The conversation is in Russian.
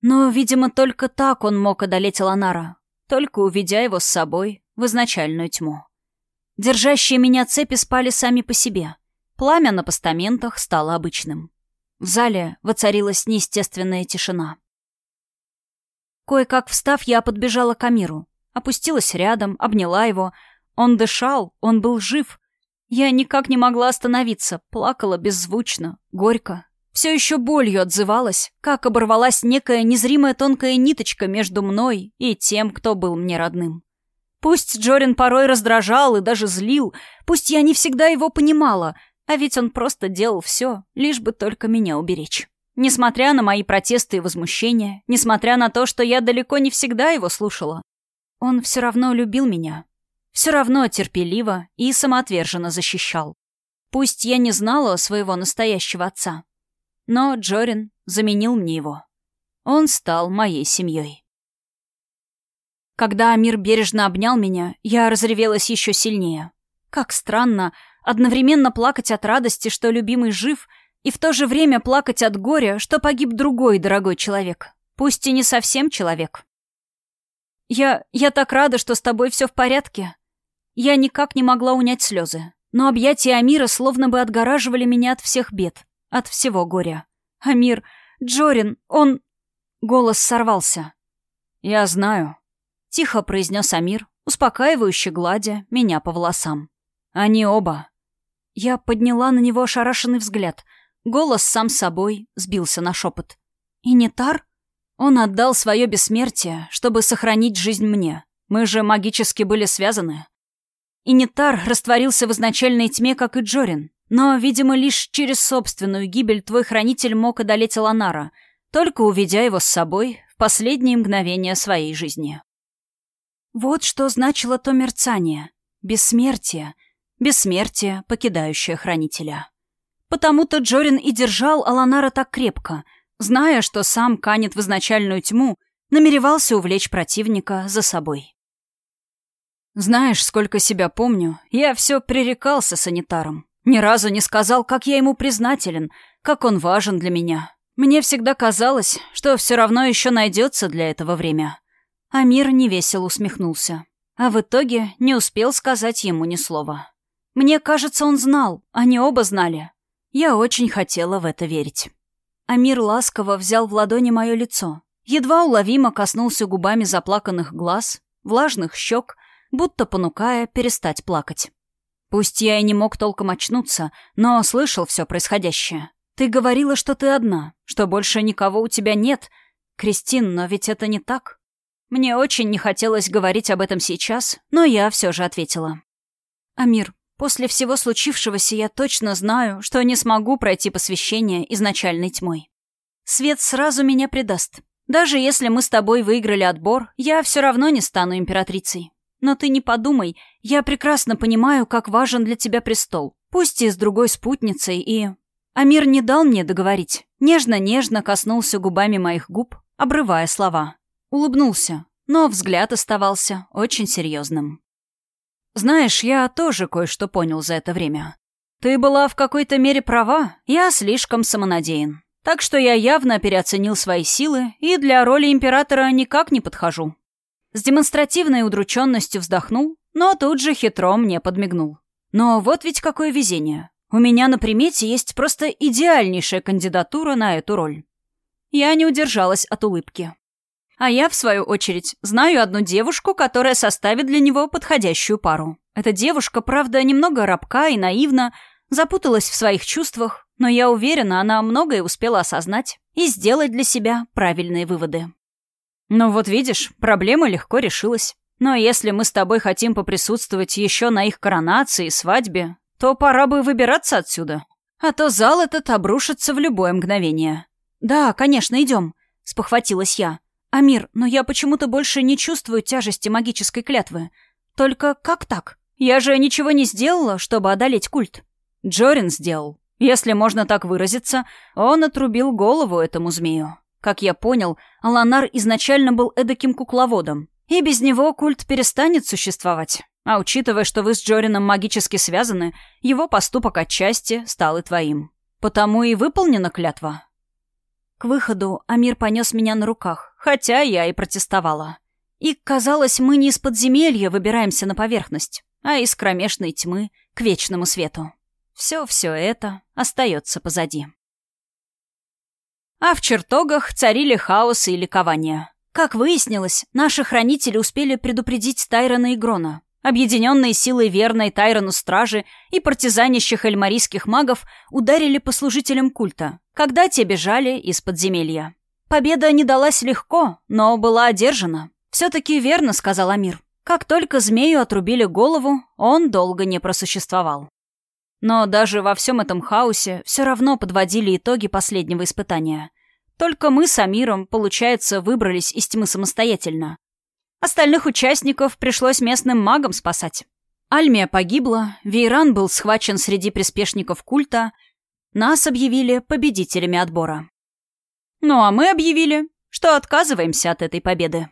Но, видимо, только так он мог одолеть Ланара, только уведя его с собой в изначальную тьму. Держащие меня цепи спали сами по себе. Пламя на постаментах стало обычным. В зале воцарилась неестественная тишина. Кое-как встав, я подбежала к Амиру. Опустилась рядом, обняла его. Он дышал, он был жив. Я никак не могла остановиться, плакала беззвучно, горько. Все еще болью отзывалась, как оборвалась некая незримая тонкая ниточка между мной и тем, кто был мне родным. Пусть Джорин порой раздражал и даже злил, пусть я не всегда его понимала, а ведь он просто делал все, лишь бы только меня уберечь. Несмотря на мои протесты и возмущения, несмотря на то, что я далеко не всегда его слушала, он все равно любил меня. Все равно терпеливо и самоотверженно защищал. Пусть я не знала своего настоящего отца, но Джорин заменил мне его. Он стал моей семьей. Когда Амир бережно обнял меня, я разревелась еще сильнее. Как странно, Одновременно плакать от радости, что любимый жив, и в то же время плакать от горя, что погиб другой дорогой человек. Пусть и не совсем человек. «Я... я так рада, что с тобой все в порядке». Я никак не могла унять слезы, но объятия Амира словно бы отгораживали меня от всех бед, от всего горя. «Амир... Джорин... он...» Голос сорвался. «Я знаю», — тихо произнес Амир, успокаивающе гладя меня по волосам. «Они оба. Я подняла на него ошарашенный взгляд. Голос сам собой сбился на шепот. «И не Тар?» Он отдал свое бессмертие, чтобы сохранить жизнь мне. Мы же магически были связаны. И Нетар растворился в изначальной тьме, как и Джорин. Но, видимо, лишь через собственную гибель твой хранитель мог одолеть Ланара, только уведя его с собой в последние мгновения своей жизни. Вот что значило то мерцание. Бессмертие — Бессмертие, покидающее хранителя. Потому-то Джорин и держал Аланара так крепко, зная, что сам канет в изначальную тьму, намеревался увлечь противника за собой. Знаешь, сколько себя помню, я все пререкался санитаром. Ни разу не сказал, как я ему признателен, как он важен для меня. Мне всегда казалось, что все равно еще найдется для этого время. Амир невесело усмехнулся. А в итоге не успел сказать ему ни слова. Мне кажется, он знал, они оба знали. Я очень хотела в это верить. Амир ласково взял в ладони мое лицо. Едва уловимо коснулся губами заплаканных глаз, влажных щек, будто понукая перестать плакать. Пусть я и не мог толком очнуться, но слышал все происходящее. Ты говорила, что ты одна, что больше никого у тебя нет. Кристин, но ведь это не так. Мне очень не хотелось говорить об этом сейчас, но я все же ответила. «Амир, После всего случившегося я точно знаю, что не смогу пройти посвящение изначальной тьмой. Свет сразу меня предаст. Даже если мы с тобой выиграли отбор, я все равно не стану императрицей. Но ты не подумай, я прекрасно понимаю, как важен для тебя престол. Пусть и с другой спутницей, и... Амир не дал мне договорить. Нежно-нежно коснулся губами моих губ, обрывая слова. Улыбнулся, но взгляд оставался очень серьезным. Знаешь, я тоже кое-что понял за это время. Ты была в какой-то мере права, я слишком самонадеян. Так что я явно переоценил свои силы и для роли императора никак не подхожу. С демонстративной удрученностью вздохнул, но тут же хитро мне подмигнул. Но вот ведь какое везение. У меня на примете есть просто идеальнейшая кандидатура на эту роль. Я не удержалась от улыбки. А я, в свою очередь, знаю одну девушку, которая составит для него подходящую пару. Эта девушка, правда, немного рабка и наивна, запуталась в своих чувствах, но я уверена, она многое успела осознать и сделать для себя правильные выводы. Ну вот видишь, проблема легко решилась. Но если мы с тобой хотим поприсутствовать еще на их коронации и свадьбе, то пора бы выбираться отсюда. А то зал этот обрушится в любое мгновение. «Да, конечно, идем», — спохватилась я. «Амир, но я почему-то больше не чувствую тяжести магической клятвы. Только как так? Я же ничего не сделала, чтобы одолеть культ». Джорин сделал. Если можно так выразиться, он отрубил голову этому змею. Как я понял, Аланар изначально был эдаким кукловодом, и без него культ перестанет существовать. А учитывая, что вы с Джорином магически связаны, его поступок отчасти стал и твоим. Потому и выполнена клятва. К выходу Амир понес меня на руках, хотя я и протестовала. И, казалось, мы не из подземелья выбираемся на поверхность, а из кромешной тьмы к вечному свету. Все-все это остается позади. А в чертогах царили хаос и ликование. Как выяснилось, наши хранители успели предупредить Тайрона и Грона. Объединенные силой верной Тайрону стражи и партизанищих эльмарийских магов ударили по служителям культа, когда те бежали из подземелья. Победа не далась легко, но была одержана. «Все-таки верно», — сказал Амир. Как только змею отрубили голову, он долго не просуществовал. Но даже во всем этом хаосе все равно подводили итоги последнего испытания. Только мы с Амиром, получается, выбрались из тьмы самостоятельно. Остальных участников пришлось местным магам спасать. Альмия погибла, Вейран был схвачен среди приспешников культа, нас объявили победителями отбора. Ну а мы объявили, что отказываемся от этой победы.